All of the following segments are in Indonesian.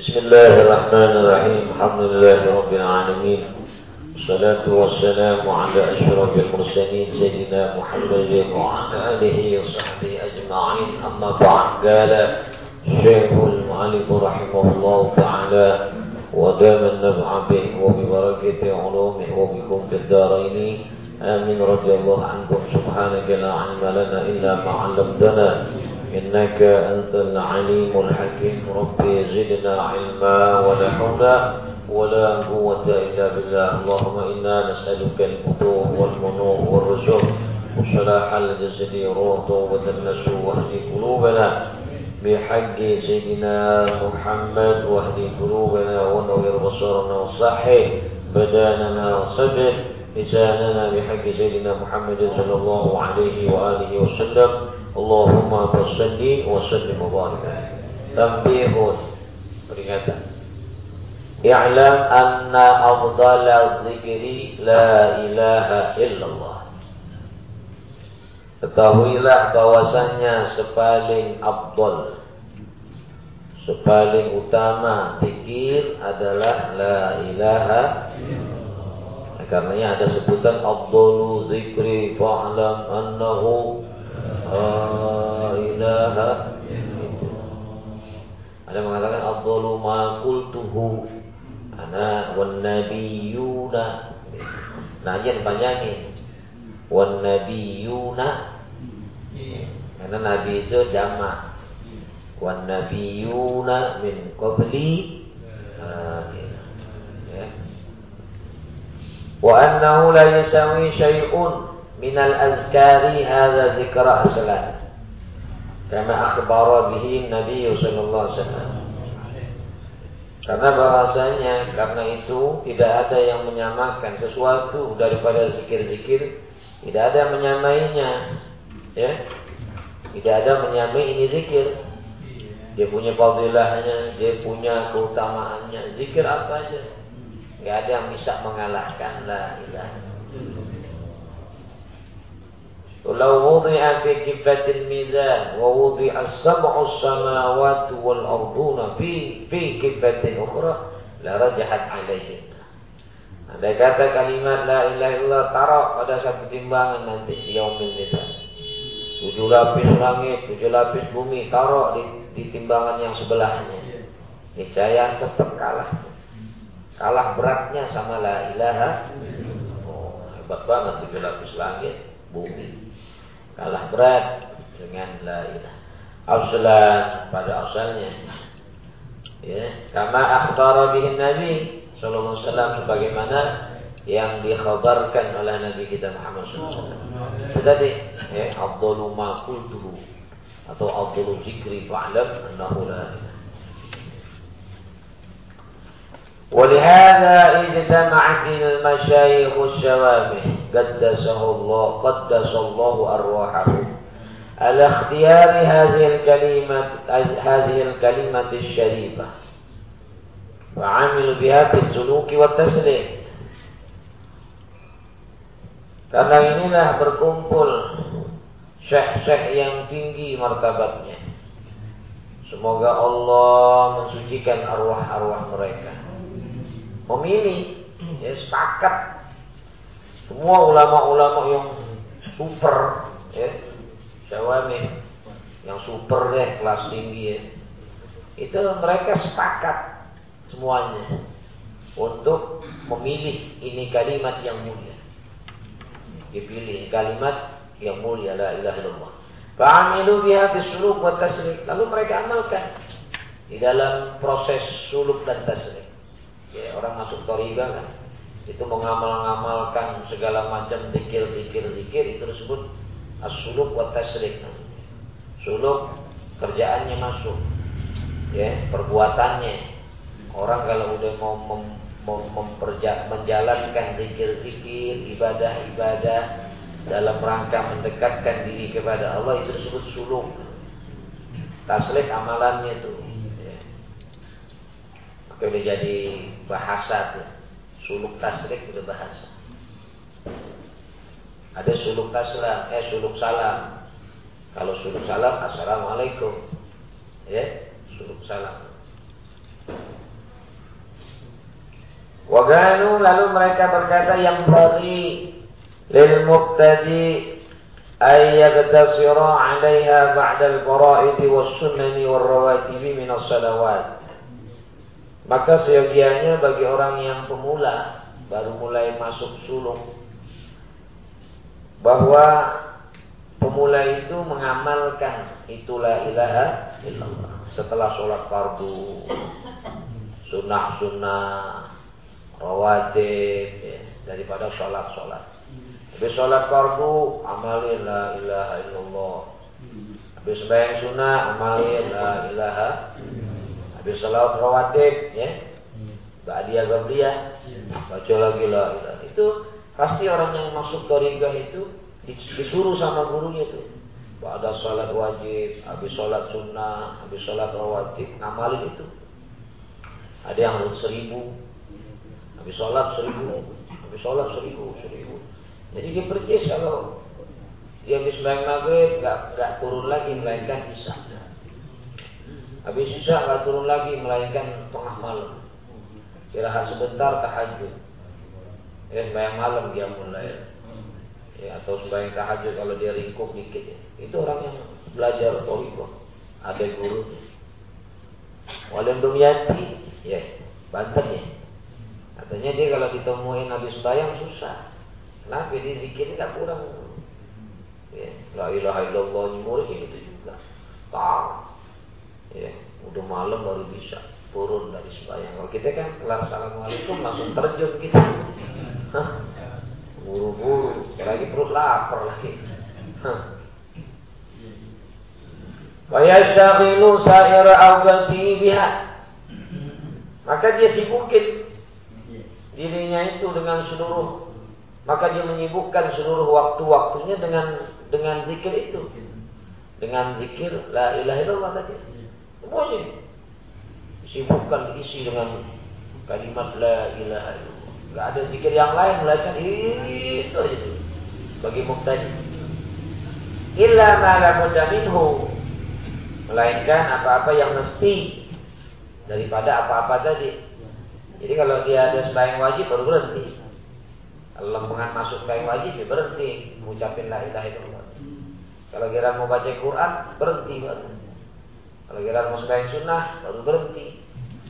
بسم الله الرحمن الرحيم. الحمد لله رب العالمين. والصلاة والسلام على أشرف المرسلين سيدنا محمد وعلى آله وصحبه أجمعين. أما بعد قال الشيخ المعلم رحمه الله تعالى ودام النفع به وببركة علومه وبكم في الدارين. آمين. رضي الله عنكم. سبحانك لا علم لنا إلا ما علمتنا. إنك أنت العليم الحكيم. ربي زدنا علما ولا حول ولا قوة إلا بالله. اللهم إنا نسألك الفتوح والمنوح والرسول وصلاح الجسد روح توبة النسو واهدي قلوبنا. بحق سيدنا محمد واهدي قلوبنا ونور بصرنا وصحي بداننا وصدر لساننا. بحق سيدنا محمد صلى الله عليه وآله وسلم. Allahumma basalli wa sallim wa barik. Tambihun Peringatan. I'lam anna afdala zikri la ilaha illallah. Ketahuilah bahwasannya sepaling abdul Sepaling utama zikir adalah la ilaha Karenanya ada sebutan abdulu zikri fa'lam annahu La ilaha Ada mengatakan Abdullu ma kultuhu Ana wan nabiyuna. Nah yang panjangin Wan nabiyuna. Karena nabi itu jama Wan nabiyuna min qabli. Ya. Wa annahu la yasawi syai'un minal azkari hadza zikra aslan kama akhbara bihi Nabi sallallahu alaihi wasallam. Karena bahasanya karena itu tidak ada yang menyamakan sesuatu daripada zikir-zikir. Tidak ada yang menyamainya ya. Tidak ada menyamai ini zikir. Dia punya fadilahnya dia punya keutamaannya. Zikir apa aja? Nggak ada yang bisa mengalahkan la ilaha Lau wudi'a fi kibbatil mizan wa wudi'a sab'u samawati wal arduna fi fi kibbatin ukhra la rajahat kata kalimat la ilaha illallah taruh pada satu timbangan nanti di yaumil mizan. Tujuh lapis langit, tujuh lapis bumi taruh di, di timbangan yang sebelahnya. Niscaya tetap kalah. Kalah beratnya sama la ilaha. Oh, hebat banget tujuh lapis langit, bumi kalah berat dengan la ilaha aslan pada asalnya ya kama akhbara bihin nabi sallallahu alaihi wasallam sebagaimana yang dikhabarkan oleh Nabi kita Muhammad SAW. Itu tadi, ya, Abdullu ma kultuhu atau Abdullu zikri fa'lam annahu la ilaha ولهذا اجتمعت المشايخ الشوامح قدسه الله قدس الله أرواحهم على اختيار هذه الكلمة هذه الكلمة الشريفة وعملوا بها في السلوك والتسليم Karena inilah berkumpul syekh-syekh yang tinggi martabatnya. Semoga Allah mensucikan arwah-arwah mereka memilih ya sepakat semua ulama-ulama yang super ya. Syawami yang super deh kelas tinggi ya. Itu mereka sepakat semuanya untuk memilih ini kalimat yang mulia. Dipilih kalimat yang mulia la ilaha illallah. Fa'amilu biha bisuluk wa tasrik. Lalu mereka amalkan di dalam proses suluk dan tasrik. Ya orang masuk toriba kan itu mengamal-ngamalkan segala macam zikir-zikir zikir itu disebut as-suluk wa tasrik. Suluk kerjaannya masuk ya perbuatannya. Orang kalau udah mau mem, mem, memperja, menjalankan zikir-zikir ibadah-ibadah dalam rangka mendekatkan diri kepada Allah itu disebut suluk. Taslik amalannya itu maka udah jadi bahasa tuh. Suluk tasrik itu bahasa. Ada suluk taslam, eh suluk salam. Kalau suluk salam, assalamualaikum. Ya, suluk salam. Waganu lalu mereka berkata yang bagi lil mubtadi ay yagtasira 'alayha ba'da al-fara'id was-sunani war-rawatib min as-salawat. Maka seyogianya bagi orang yang pemula baru mulai masuk sulung bahwa pemula itu mengamalkan itulah ilaha setelah sholat fardu sunnah-sunnah rawatib ya, daripada sholat-sholat. Habis sholat fardu amalin la ilaha illallah. Habis sembahyang sunnah amalin la ilaha. Habis sholat rawatib ya. Ba'diyah qabliyah baca lagi la ilaha. Itu pasti orang yang masuk torika itu disuruh sama gurunya itu. Ada sholat wajib, habis sholat sunnah, habis sholat rawatib, ngamalin itu. Ada yang seribu, Habis sholat seribu, habis sholat seribu, seribu. Jadi dia percis kalau dia habis sembahyang maghrib nggak nggak turun lagi melainkan isya. Habis isya nggak turun lagi melainkan tengah malam. Istirahat sebentar tahajud. Ya sembahyang malam dia mulai. Ya, atau sembahyang tahajud kalau dia ringkuk dikit ya. Itu orang yang belajar toriko. Ada gurunya. Walim Dumyati, ya, Banten ya. Katanya dia kalau ditemuin habis bayang susah. Kenapa dia zikir nggak kurang? Ya, la ilaha illallah murid itu juga. Malam baru bisa turun dari sembahyang. Kalau kita kan kelar assalamualaikum langsung terjun kita. Buru-buru, lagi perut lapar lagi. Wa yashghalu sa'ira awqati biha. Maka dia sibukin dirinya itu dengan seluruh maka dia menyibukkan seluruh waktu-waktunya dengan dengan zikir itu. Dengan zikir la ilaha illallah tadi. Semuanya disibukkan diisi dengan kalimat la ilaha illallah. Enggak ada zikir yang lain melainkan itu aja bagi mubtadi. Illa ma la minhu melainkan apa-apa yang mesti daripada apa-apa tadi jadi kalau dia ada sembahyang wajib baru berhenti. Kalau lempengan masuk sembahyang wajib dia berhenti mengucapin la ilaha illallah. Kalau kira mau baca Quran berhenti baru. Kalau kira mau sembahyang sunnah baru berhenti.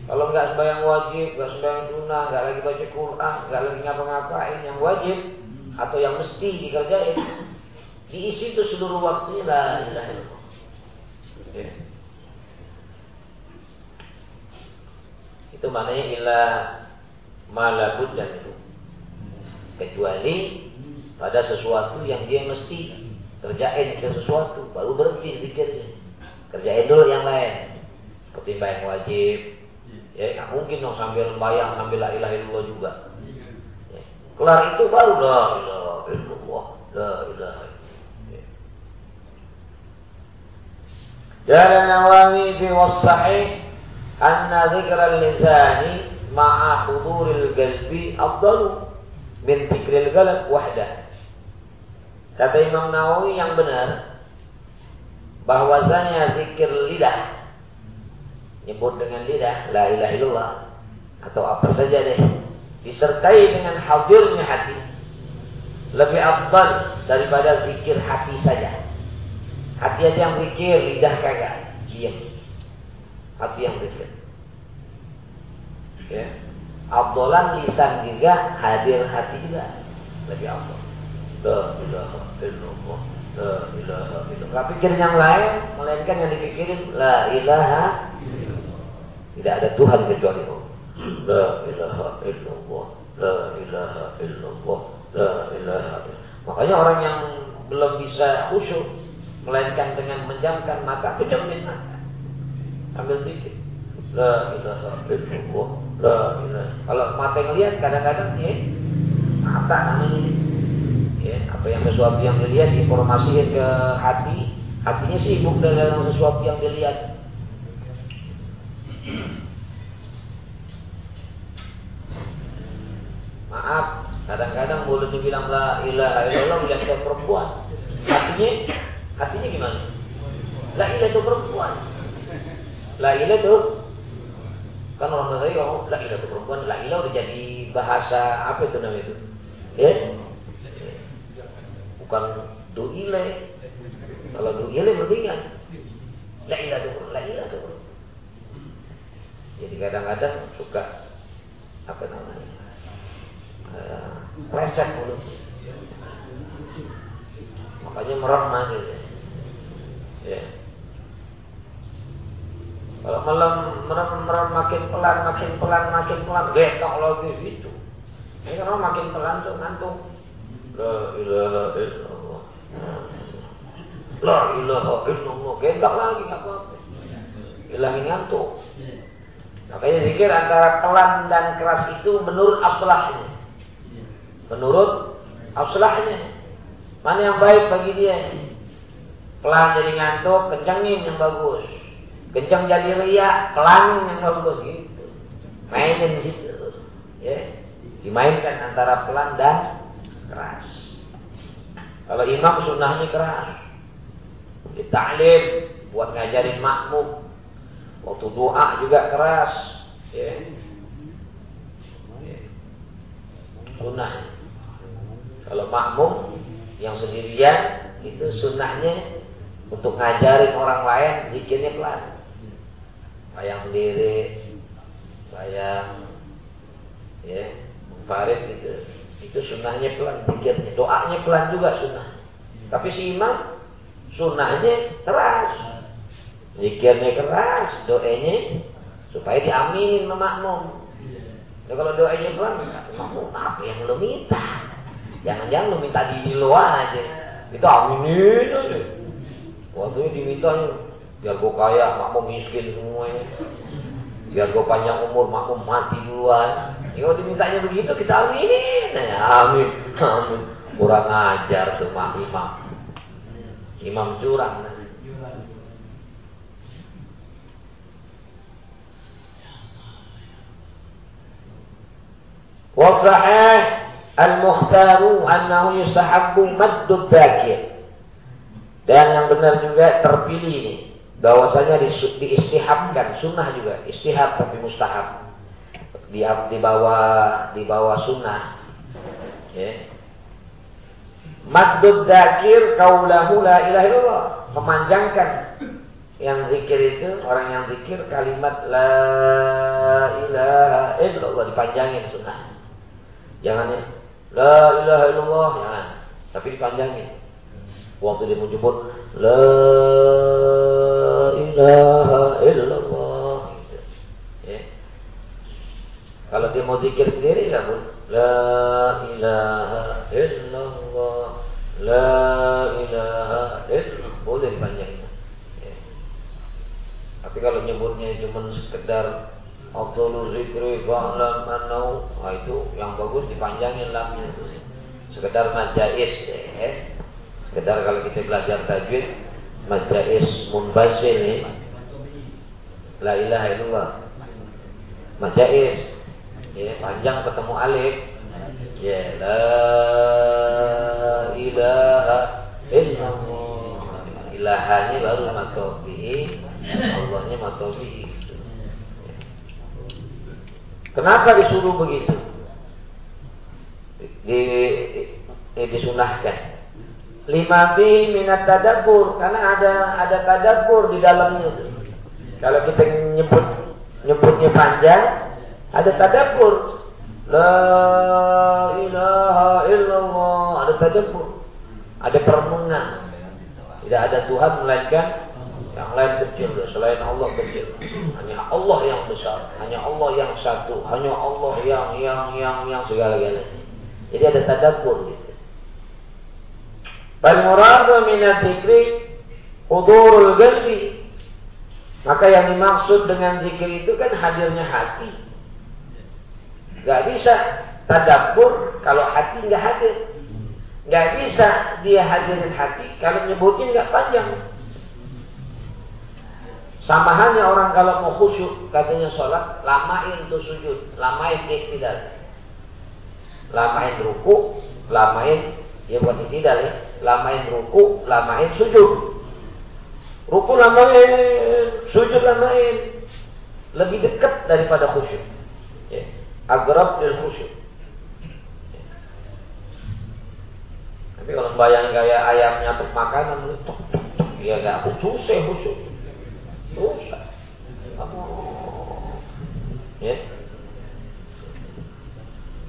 Kalau nggak sembahyang wajib, nggak sembahyang sunnah, nggak lagi baca Quran, nggak lagi ngapa-ngapain yang wajib atau yang mesti dikerjain, diisi itu seluruh waktunya la. Itu maknanya ila malabud dan itu. Kecuali pada sesuatu yang dia mesti kerjain ke sesuatu, baru berhenti zikirnya. Kerjain dulu yang lain. Seperti bayang wajib. Ya, nggak mungkin dong sambil bayang sambil la ilaha illallah juga. Ya. Kelar itu baru la ilaha illallah, la ilaha illallah. Jalan Nawawi fi wasahih anna dzikral lisani ma'a huduril qalbi afdalu min dzikril qalb wahdah. Kata Imam Nawawi yang benar bahwasanya zikir lidah nyebut dengan lidah la ilaha illallah atau apa saja deh disertai dengan hadirnya hati lebih afdal daripada zikir hati saja. Hati aja yang zikir, lidah kagak, diam hati yang zikir. Ya. Abdolan lisan juga, hadir hati juga lebih abdol. La. La ilaha illallah. Pikir yang lain, melainkan yang dipikirin la ilaha Tidak ada Tuhan kecuali Allah. La ilaha illallah. La ilaha illallah. La ilaha illallah. Makanya orang yang belum bisa khusyuk melainkan dengan menjamkan mata, pejamin mata ambil sedikit la ilaha illallah la ilaha kalau mata ngelihat kadang-kadang ya mata namanya ya apa yang sesuatu yang dilihat informasikan ke hati. Hatinya sibuk dengan sesuatu yang dilihat. Maaf kadang-kadang mulut bilang la ilaha illallah melihat ke perempuan. Hatinya hatinya gimana? La ilaha itu perempuan. La ilaha itu Kan orang Nasrani kalau la ilah itu perempuan, la ilah udah jadi bahasa apa itu namanya itu? Ya? Bukan duile. Kalau duile mendingan. La ilah itu, la ilah itu. Jadi kadang-kadang suka apa namanya? Uh, resep mulut. Makanya merem masih. Ya. Kalau malam merem merem makin pelan, makin pelan, makin pelan, getok lagi gitu. Ini kalau makin pelan tuh ngantuk. La ilaha illallah. La ilaha illallah. Getok lagi nggak apa-apa. Hilangin ngantuk. Makanya zikir antara pelan dan keras itu menurut aslahnya. Menurut aslahnya. Mana yang baik bagi dia? Pelan jadi ngantuk, kencangin yang bagus. Kencang jadi ria, pelan yang bagus gitu. Mainin situ. Ya. Dimainkan antara pelan dan keras. Kalau imam sunnahnya keras. Kita alim buat ngajarin makmum. Waktu doa juga keras. Ya. ya. Sunnah. Kalau makmum yang sendirian itu sunnahnya untuk ngajarin orang lain zikirnya pelan bayang sendiri bayang ya Farid gitu itu sunnahnya pelan pikirnya doanya pelan juga sunnah. Tapi si imam sunnahnya keras. Zikirnya keras doanya supaya diaminin sama makmum. Nah, kalau doanya pelan makmum apa yang lo minta? Jangan-jangan lo minta di luar aja. Itu aminin aja. Waktu diminta biar gue kaya, makmum miskin semuanya. Biar gue panjang umur, makmum mati duluan. Ya dimintanya begitu kita aminin. Ya, amin, amin. Kurang ajar tuh mak imam. Imam curang. Wasahih al-mukhtaru annahu yustahabbu maddu dzakir. Dan yang benar juga terpilih bahwasanya di, diistihabkan sunnah juga. Istihab tapi mustahab. Di di bawah di bawah sunnah. Ya. Maddud dakir kaulahu la ilaha illallah. Memanjangkan yang zikir itu orang yang zikir kalimat la ilaha illallah. Dipanjangin sunnah. Jangan ya. La ilaha illallah jangan. Tapi dipanjangin. Waktu dia menyebut la ilaha illallah. Ya. kalau dia mau zikir sendiri ya la ilaha illallah. La ilaha illallah. Boleh dipanjangin. Ya. tapi kalau nyebutnya cuma sekedar Abdul zikri fa'lam annahu nah itu yang bagus dipanjangin lamnya. Sekedar najais ya. Sekedar kalau kita belajar tajwid Majais munbasil ini La ilaha illallah. Majais ya, Panjang ketemu alif. Ya La ilaha illallah. Ilahanya baru matobihi Allahnya matobihi Kenapa disuruh begitu? Di, di, disunahkan lima bi minat tadabur karena ada ada tadabur di dalamnya kalau kita nyebut nyebutnya panjang ada tadabur la ilaha illallah ada tadabur ada perenungan. Tidak ada Tuhan melainkan yang lain kecil. Selain Allah kecil. Hanya Allah yang besar. Hanya Allah yang satu. Hanya Allah yang yang yang yang segala-galanya jadi ada tadabur gitu Bal muradu minat zikri hudurul qalbi. Maka yang dimaksud dengan zikir itu kan hadirnya hati. Gak bisa tadabbur kalau hati nggak hadir. Gak bisa dia hadirin hati kalau nyebutnya nggak panjang. Sama halnya orang kalau mau khusyuk katanya sholat lamain tuh sujud, lamain tidak, lamain ruku, lamain ya buat tidak ya lamain ruku, lamain sujud. Ruku lamain, sujud lamain. lebih dekat daripada khusyuk. Ya. Agrab dan khusyuk. Tapi kalau bayang kayak ayamnya untuk makanan, tuk, tuk, tuk, ya gak khusyuk. Susah. Ya.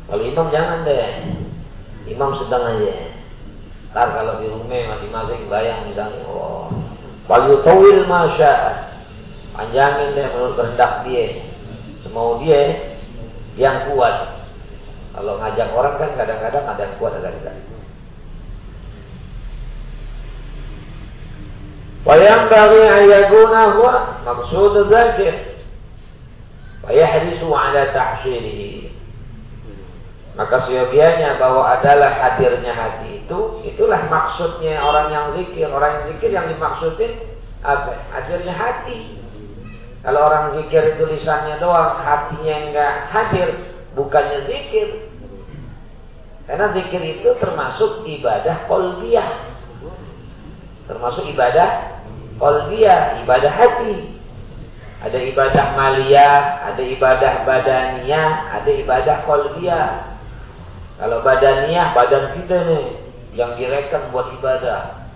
Kalau imam jangan deh. Imam sedang aja. Ntar kalau di rumah masing-masing bayang misalnya, oh, Walu tawil masya Panjangin deh menurut kehendak dia. Semau dia yang kuat. Kalau ngajak orang kan kadang-kadang ada yang kuat, ada yang tidak. Wayang bagi ayaguna huwa maksud zakir. Wayahrisu ala tahsilihi. Maka seyogianya bahwa adalah hadirnya hati itu, itulah maksudnya orang yang zikir. Orang yang zikir yang dimaksudin apa? Hadirnya hati. Kalau orang zikir itu lisannya doang, hatinya enggak hadir, bukannya zikir. Karena zikir itu termasuk ibadah kolbiah. Termasuk ibadah kolbiah, ibadah hati. Ada ibadah maliyah, ada ibadah badaniyah, ada ibadah kolbiah. Kalau badaniah, badan kita nih yang direkam buat ibadah.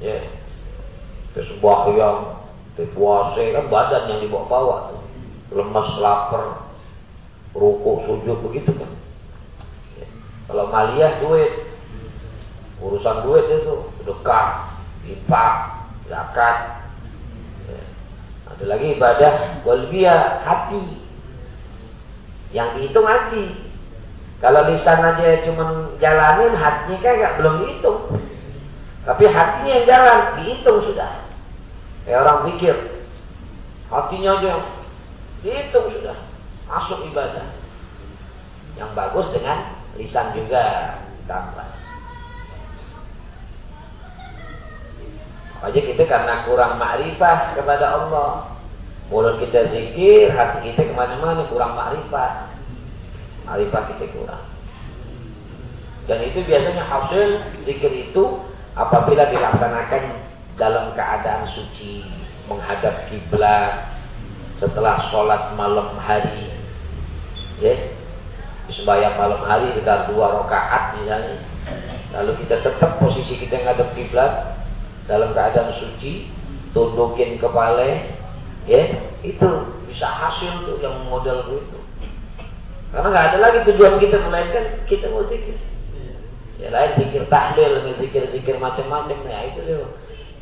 Ya. Sebuah yang puasa kan badan yang dibawa-bawa tuh. Lemas, lapar, rukuk, sujud begitu kan. Ya. Kalau maliyah duit, urusan duit itu dekat, infak, zakat. Ya. Ada lagi ibadah golbia hati. Yang dihitung hati. Kalau lisan aja cuma jalanin, hatinya gak belum dihitung. Tapi hatinya yang jalan, dihitung sudah. Kayak orang pikir, hatinya aja dihitung sudah. Masuk ibadah. Yang bagus dengan lisan juga tambah. Aja kita karena kurang makrifah kepada Allah. Mulut kita zikir, hati kita ke mana-mana kurang makrifah. Arifah kita kurang. Dan itu biasanya hasil zikir itu apabila dilaksanakan dalam keadaan suci, menghadap kiblat, setelah sholat malam hari, ya, sembahyang malam hari kita dua rakaat misalnya, lalu kita tetap posisi kita menghadap kiblat dalam keadaan suci, tundukin kepala, ya, itu bisa hasil tuh yang model itu. Karena nggak ada lagi tujuan kita melainkan kita mau zikir. Ya lain zikir tahlil, zikir-zikir macam-macam. Ya itu loh.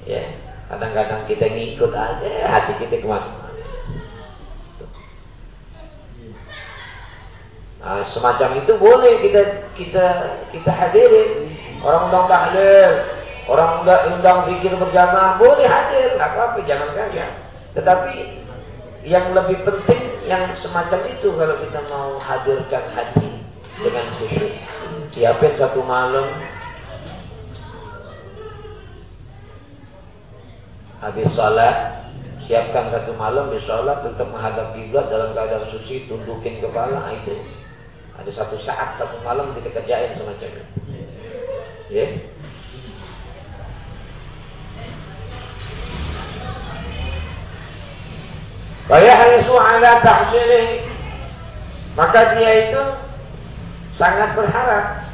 Ya kadang-kadang kita ngikut aja hati kita ke mana-mana. Nah, semacam itu boleh kita kita kita hadiri. Orang undang tahlil, orang undang, undang zikir berjamaah boleh hadir, nggak apa-apa, jangan kagak. Tetapi yang lebih penting yang semacam itu kalau kita mau hadirkan hati dengan khusyuk. Siapin satu malam habis sholat siapkan satu malam di sholat tetap menghadap kiblat dalam keadaan suci tundukin kepala nah, itu ada satu saat satu malam kita kerjain semacam itu ya yeah. Fayahrisu ala tahsilih. Maka dia itu sangat berharap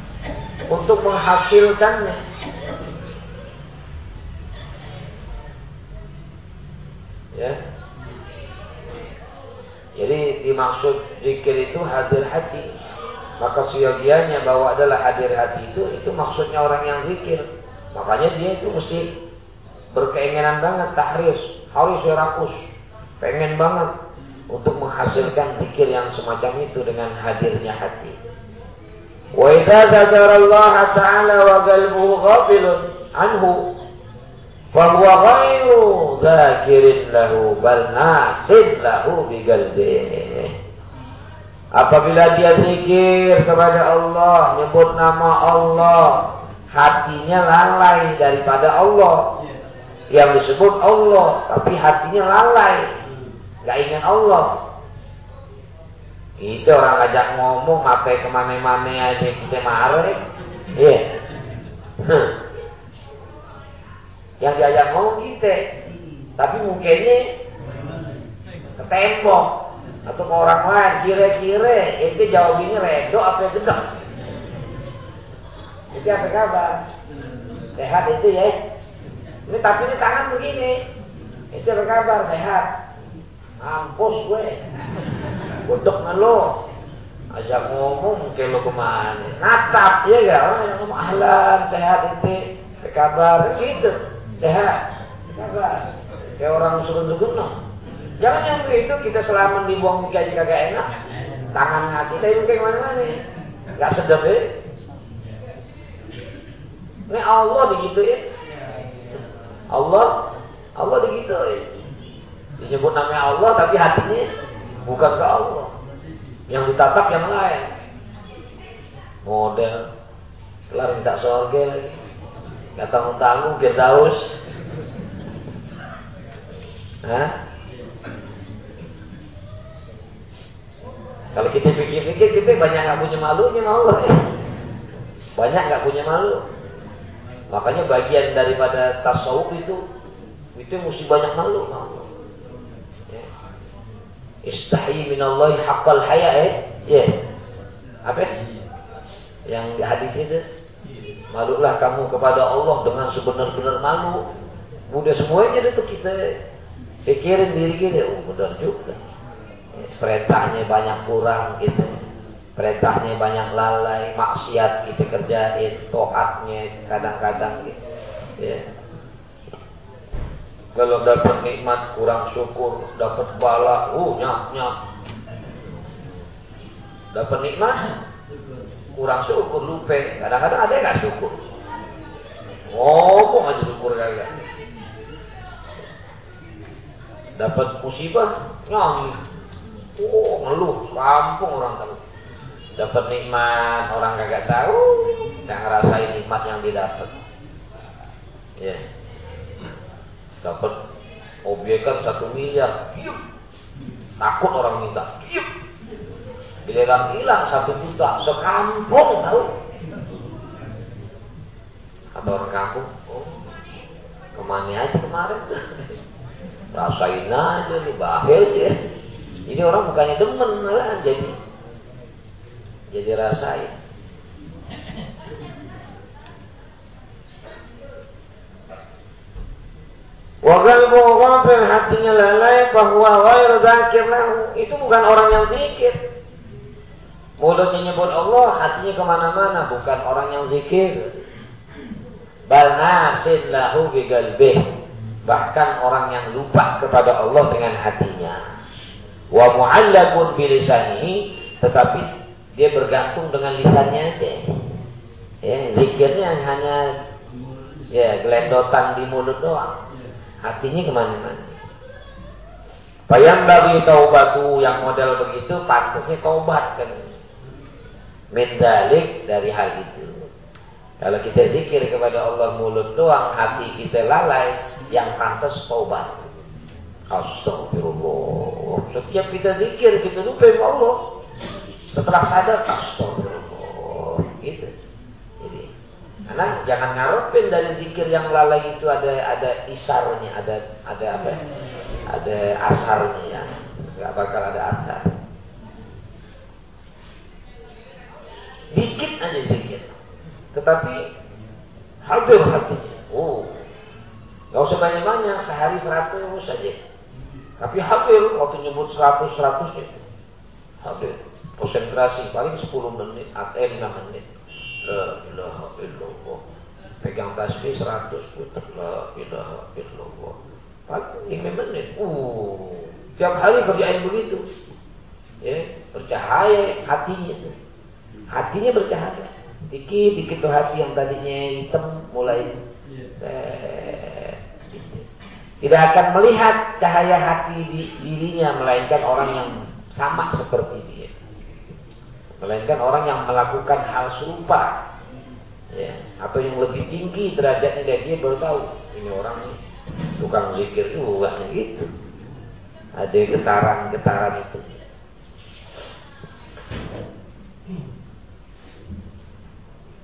untuk menghasilkannya. Ya. Jadi dimaksud zikir itu hadir hati. Maka siogianya bahwa adalah hadir hati itu, itu maksudnya orang yang zikir. Makanya dia itu mesti berkeinginan banget tahris, harus rakus pengen banget untuk menghasilkan pikir yang semacam itu dengan hadirnya hati. Wa idza dzakara Allah Ta'ala wa qalbuhu ghafilun anhu fa huwa ghairu dzakirin lahu bal nasid lahu bi Apabila dia zikir kepada Allah, nyebut nama Allah, hatinya lalai daripada Allah. Yang disebut Allah, tapi hatinya lalai Gak ingat Allah. Itu orang ngajak ngomong, makai ke mana-mana aja kita marah. Iya. Yeah. Yang diajak ngomong kita. Tapi mungkinnya ke tembok. atau ke orang lain kira-kira itu jawab ini redo apa sedang itu apa kabar sehat itu ya ini tapi ini tangan begini itu apa kabar sehat mampus gue bodoh lo ajak ngomong ke lo ke mana natap ya gak orang yang ngomong ahlan sehat itu apa kabar gitu sehat kabar kayak orang suruh no Jangan yang itu kita selama dibuang gaji kagak enak. Tangan ngasih tapi mungkin mana-mana. Gak sedap ya. Ini Allah digituin. Allah Allah digituin. Disebut namanya Allah tapi hatinya bukan ke Allah. Yang ditatap yang lain. Model kelar minta sorga Gak tanggung-tanggung Firdaus. Hah? Kalau kita pikir-pikir kita banyak nggak punya malunya Allah ya. Banyak nggak punya malu. Makanya bagian daripada tasawuf itu itu mesti banyak malu Allah. Istahi minallahi haqqal haya eh. Ya. Apa? Yang di hadis itu Malulah kamu kepada Allah dengan sebenar-benar malu. Udah semuanya itu kita pikirin diri kita. Oh benar juga perintahnya banyak kurang gitu perintahnya banyak lalai maksiat kita kerjain tohatnya kadang-kadang gitu ya. Kalau dapat nikmat kurang syukur dapat bala uh nyap nyap dapat nikmat kurang syukur lupa kadang-kadang ada yang gak syukur ngomong aja syukur kagak dapat musibah nangis Oh, ngeluh, kampung orang tahu. Dapat nikmat, orang kagak tahu, nggak ngerasain nikmat yang didapat. Ya. Dapat objekan satu miliar, Yuk. takut orang minta, Yuk. Giliran hilang satu juta, sekampung tahu. Atau orang kampung, oh, ke mana aja kemarin? Rasain aja nih, bahel ya. Jadi orang bukannya demen malah jadi jadi rasain. Wagal ghafir hatinya lalai bahwa wair zakir itu bukan orang yang zikir. Mulutnya nyebut Allah, hatinya ke mana-mana, bukan orang yang zikir. Bal nasin lahu. Bahkan orang yang lupa kepada Allah dengan hatinya wa mu'allaqun bilisanihi tetapi dia bergantung dengan lisannya aja. Ya, zikirnya hanya ya gelendotan di mulut doang. Hatinya ke mana-mana. Bayang bagi taubatu yang model begitu pantasnya taubat kan. Mendalik dari hal itu. Kalau kita zikir kepada Allah mulut doang, hati kita lalai, yang pantas taubat. Astagfirullah. Setiap kita zikir, kita lupa Allah. Setelah sadar, astagfirullah. Gitu. Jadi, karena jangan ngarepin dari zikir yang lalai itu ada ada isarnya, ada ada apa? Ada asarnya ya. Gak bakal ada asar. Dikit aja zikir. Tetapi hadir hatinya. Oh, Gak usah banyak-banyak, sehari seratus saja. Tapi hampir waktu nyebut 100 100 itu. Hampir konsentrasi paling 10 menit atau eh, 5 menit. La ilaha illallah. Pegang tasbih 100 putar la ilaha illallah. Paling 5 menit. Uh, tiap hari kerjain begitu. Ya, bercahaya hatinya. Hatinya bercahaya. Dikit-dikit tuh hati yang tadinya hitam mulai eh, tidak akan melihat cahaya hati di dirinya melainkan orang yang sama seperti dia. Melainkan orang yang melakukan hal serupa. Ya, atau yang lebih tinggi derajatnya dari dia baru tahu ini orang ini tukang zikir juga gitu. Ada getaran-getaran itu.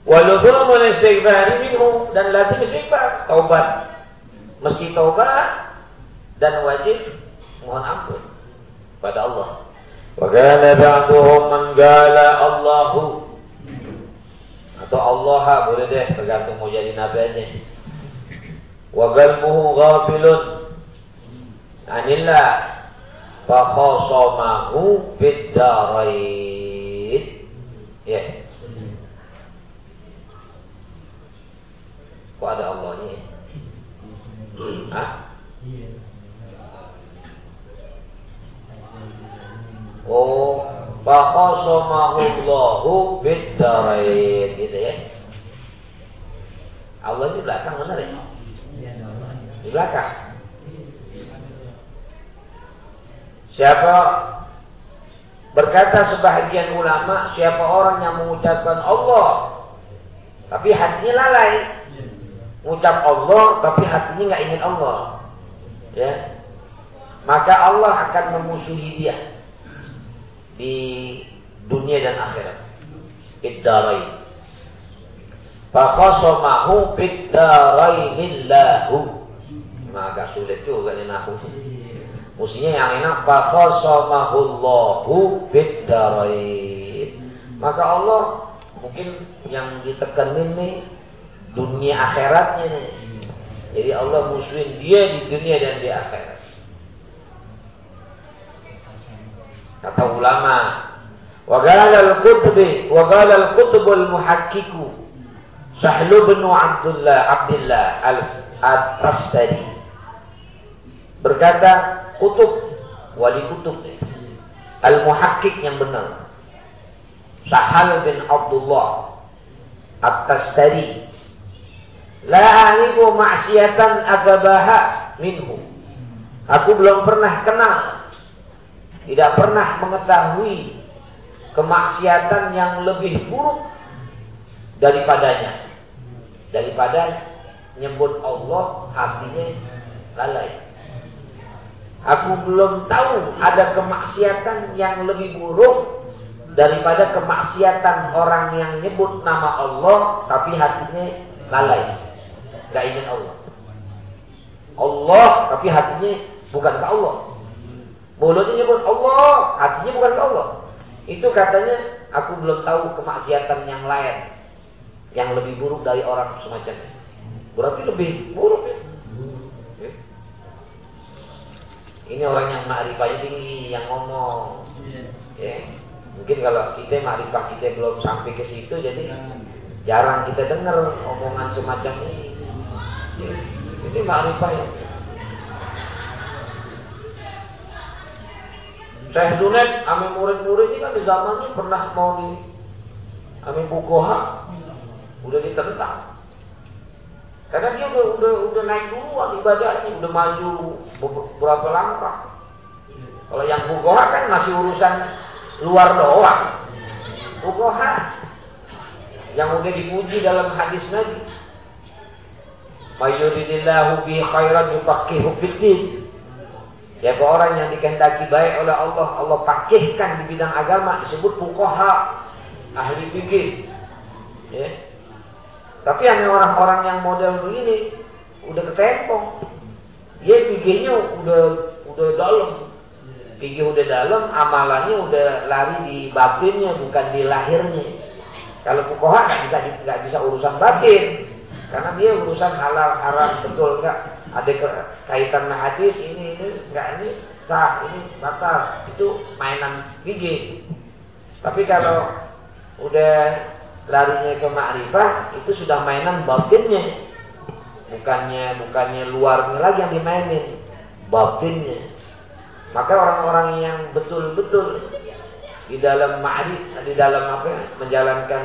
Walaupun istighfar minhu dan lazim istighfar, taubat Meski taubat dan wajib mohon ampun pada Allah. وكان بعضهم من قال الله atau Allah boleh deh tergantung mau jadi nabi aja wa qalbuhu ghafilun anillah fa khasamahu bid darain ya kok ada Allahnya Hah? Oh, Allahu bid-darain gitu ya. Allah di belakang benar ya? Di belakang. Siapa berkata sebahagian ulama, siapa orang yang mengucapkan Allah tapi hatinya lalai. Mengucap Allah tapi hatinya nggak ingin Allah. Ya. Maka Allah akan memusuhi dia di dunia dan akhirat. Iddarain. Fakhosomahu biddarainillahu. Nah, agak sulit juga ini nahu. Mestinya yang enak fakhosomahullahu biddarain. Maka Allah mungkin yang ditekenin nih dunia akhiratnya nih. Jadi Allah musuhin dia di dunia dan di akhirat. Kata ulama, wa al-qutbi wa al-qutb al-muhaqqiqu Sahlu bin Abdullah Abdullah al-Tastari. Berkata kutub wali kutub al-muhaqqiq yang benar. Sahal bin Abdullah At-Tastari La a'rifu ma'siyatan agabaha minhu. Aku belum pernah kenal tidak pernah mengetahui kemaksiatan yang lebih buruk daripadanya. Daripada nyebut Allah hatinya lalai. Aku belum tahu ada kemaksiatan yang lebih buruk daripada kemaksiatan orang yang nyebut nama Allah tapi hatinya lalai. Gak ingin Allah. Allah tapi hatinya bukan ke Allah. Mulutnya nyebut Allah, hatinya bukan ke Allah. Itu katanya aku belum tahu kemaksiatan yang lain yang lebih buruk dari orang semacam ini. Berarti lebih buruk ya. Ini orang yang makrifahnya tinggi, yang ngomong. Ya. Mungkin kalau kita makrifah kita belum sampai ke situ, jadi jarang kita dengar omongan semacam ini. Ya. Ini makrifah yang Syekh Junaid, ame murid-murid ini kan di zamannya pernah mau di ame Bukoha, udah ditentang. Karena dia udah udah udah naik duluan ibadahnya, udah maju beberapa langkah. Kalau yang Bukoha kan masih urusan luar doang. Bukoha yang udah dipuji dalam hadis Nabi. Mayuridillahu bi khairan yufaqihu Siapa orang yang dikehendaki baik oleh Allah, Allah pakihkan di bidang agama disebut fuqaha, ahli fikih. Ya. Tapi hanya orang-orang yang model begini udah ketempong. Dia fikihnya udah udah dalam. Fikih udah dalam, amalannya udah lari di batinnya bukan di lahirnya. Kalau fuqaha nggak bisa nggak bisa urusan batin. Karena dia urusan halal haram betul enggak ada kaitan hadis ini ini enggak ini sah ini batal itu mainan gigi. Tapi kalau udah larinya ke makrifah itu sudah mainan batinnya. Bukannya bukannya luarnya lagi yang dimainin, batinnya. Maka orang-orang yang betul-betul di dalam ma'rif, di dalam apa menjalankan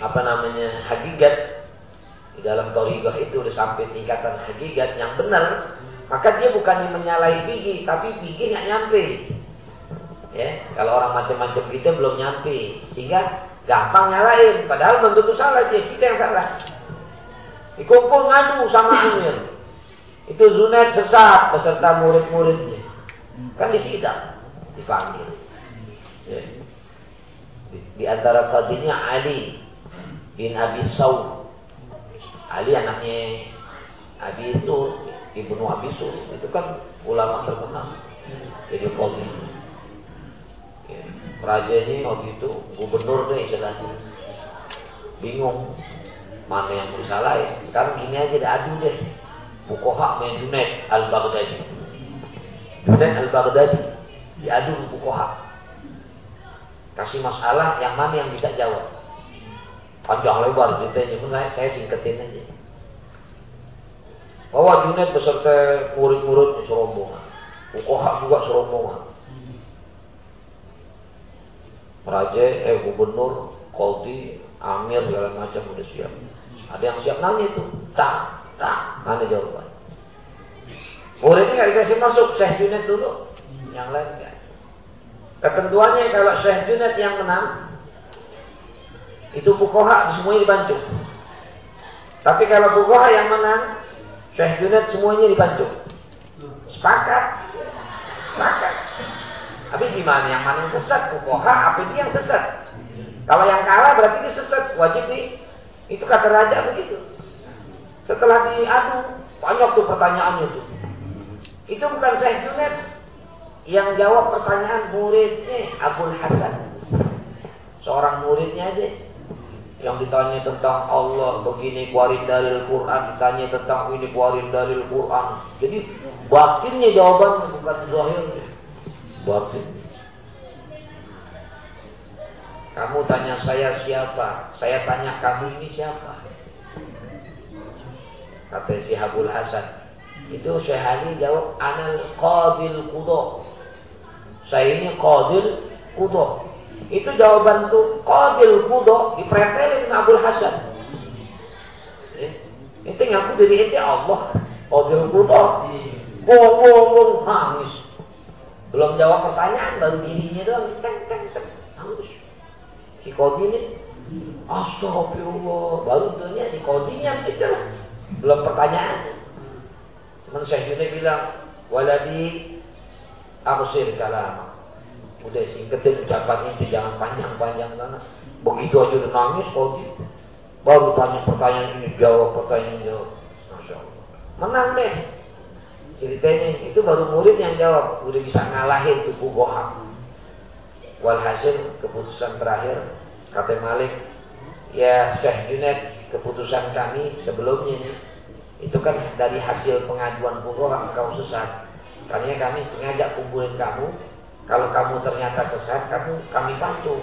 apa namanya hakikat di dalam torikoh itu udah sampai tingkatan hakikat yang benar, maka dia bukannya menyalahi gigi, tapi gigi nggak nyampe. Ya, kalau orang macam-macam kita belum nyampe, sehingga gampang nyalain. Padahal belum tentu salah dia, kita yang salah. Dikumpul ngadu sama Amir. Itu Zunaid sesat beserta murid-muridnya. Kan disidang, dipanggil. Ya. Di, di antara tadinya Ali bin Abi Saud Ali anaknya Abi itu ibnu Abi Sur itu kan ulama terkenal jadi kodi Raja ini waktu itu gubernur deh istilahnya. Bingung mana yang bersalah ya. Sekarang gini aja diadu deh. Bukoha main Junaid al-Baghdadi. Junaid al-Baghdadi diadu Bukoha. Kasih masalah yang mana yang bisa jawab. Panjang lebar ceritanya, pun saya, singketin aja. Bahwa Junaid beserta murid-murid serombongan. Bukoha juga serombongan. Raja, eh gubernur, koldi, amir segala macam udah siap. Ada yang siap nanya itu, tak, tak, mana jawaban. Muridnya nggak dikasih masuk, Syekh Junaid dulu, yang lain enggak. Ketentuannya kalau Syekh Junaid yang menang, itu Bukoha semuanya dibantu. Tapi kalau Bukoha yang menang, Syekh Junaid semuanya dibantu. Sepakat. Sepakat. Tapi gimana yang mana yang sesat? Bukoha apa ini yang sesat? Kalau yang kalah berarti dia sesat. Wajib nih. Itu kata raja begitu. Setelah diadu, banyak tuh pertanyaannya tuh. Itu bukan Syekh Junaid yang jawab pertanyaan muridnya Abdul Hasan. Seorang muridnya aja yang ditanya tentang Allah begini keluarin dalil Quran ditanya tentang ini keluarin dalil Quran. Jadi batinnya jawabannya bukan zahirnya. Batin. Kamu tanya saya siapa? Saya tanya kamu ini siapa? Kata si Habul Hasan. Itu Syekh Ali jawab anal qabil kudo saya ini qabil kudo itu jawaban tuh Qadil Kudo dipretelin Abdul Hasan. Eh, itu ngaku diri itu Allah. Qadil Kudo. Bong, bong, bong, nangis. Belum jawab pertanyaan, baru dirinya doang. Teng, teng, teng. Nangis. Si Qadil ini. Astagfirullah. Baru dunia si Qadilnya gitu lah. Belum pertanyaan. Teman saya bilang, waladi abusir kalam Udah singketin ucapan itu jangan panjang-panjang banget. Begitu aja udah nangis kalau gitu. Baru tanya pertanyaan ini jawab, pertanyaan jawab. Masya Allah. Menang deh. Ceritanya itu baru murid yang jawab. Udah bisa ngalahin tubuh bohong. Walhasil keputusan terakhir kata Malik ya Syekh Junaid keputusan kami sebelumnya itu kan dari hasil pengajuan Fuqaha engkau sesat. Karena kami sengaja kumpulin kamu kalau kamu ternyata sesat, kamu kami bantu.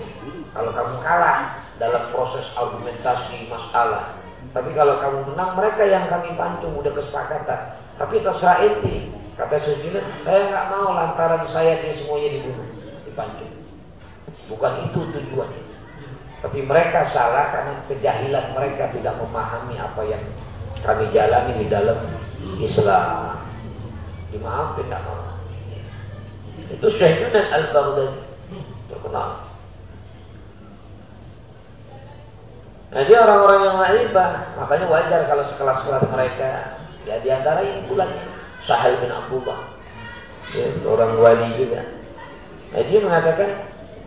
Kalau kamu kalah dalam proses argumentasi masalah. Tapi kalau kamu menang, mereka yang kami bantu, udah kesepakatan. Tapi terserah inti. Kata Sujunat, saya nggak mau lantaran saya dia semuanya dibunuh, dibantu. Bukan itu tujuannya. Tapi mereka salah karena kejahilan mereka tidak memahami apa yang kami jalani di dalam Islam. Dimaafin tidak mau. Itu Syekh Yunus Al-Baghdadi. Terkenal. Nah, dia orang-orang yang ma'rifah. Makanya wajar kalau sekelas-kelas mereka. Ya, di antara ini bulannya. Sahal bin Abdullah. Ya, orang wali juga. Nah, dia mengatakan,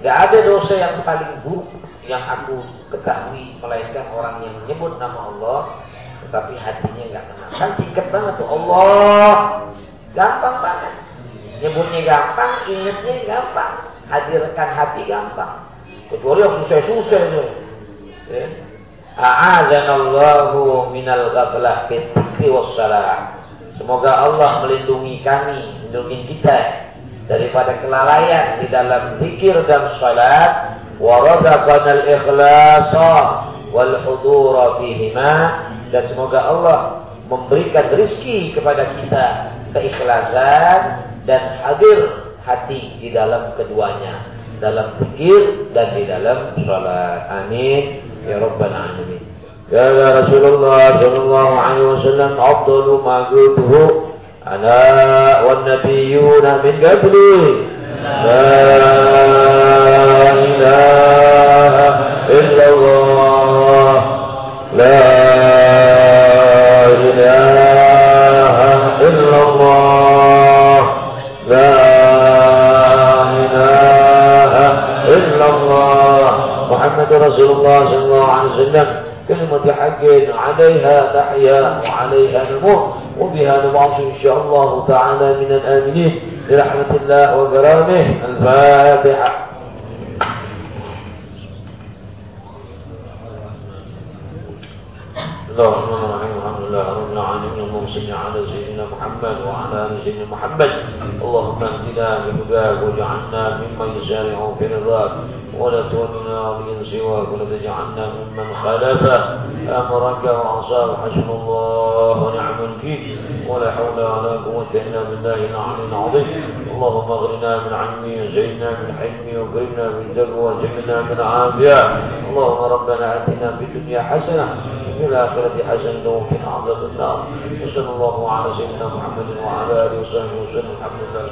Gak ada dosa yang paling buruk yang aku ketahui melainkan orang yang menyebut nama Allah tetapi hatinya nggak kenal. Kan singkat banget tuh Allah, gampang banget. Nyebutnya gampang, ingatnya gampang. Hadirkan hati gampang. Kecuali yang susah-susah itu. Ya. A'azanallahu minal ghaflah fitikri wassalam. Semoga Allah melindungi kami, melindungi kita daripada kelalaian di dalam zikir dan salat wa al-ikhlasa wal hudura fihima dan semoga Allah memberikan rizki kepada kita keikhlasan dan hadir hati di dalam keduanya dalam pikir dan di dalam salat. Amin. Ya rabbal alamin. Ya Rasulullah sallallahu alaihi wasallam afdalu ma qultuhu ana wan nabiyyuna min qabli. La ilaha illallah. La رسول الله صلى الله عليه وسلم كلمة حق عليها نحيا وعليها نموت. وبها نبعث إن شاء الله تعالى من الآمنين برحمة الله وكرامه. الفاتحة. الله الرحمن الرحيم. الحمد لله رب العالمين. اللهم صل على سيدنا محمد وعلى آل سيدنا محمد. اللهم اهدنا بهداك واجعلنا ممن يسارع في رضاك ولا تولنا سواك ولا تجعلنا ممن خالف أمرك وعصاك حسن الله ونعم الوكيل. ولا حول ولا قوة إلا بالله العلي العظيم. اللهم اغرنا من علمي وزينا من حلمي وكرمنا من تقوى وجعلنا من عافية. اللهم ربنا آتنا في الدنيا حسنة وفي الآخرة حسنة وقنا عذاب النار. وصلى الله على سيدنا محمد وعلى آله وصحبه وسلم. الحمد لله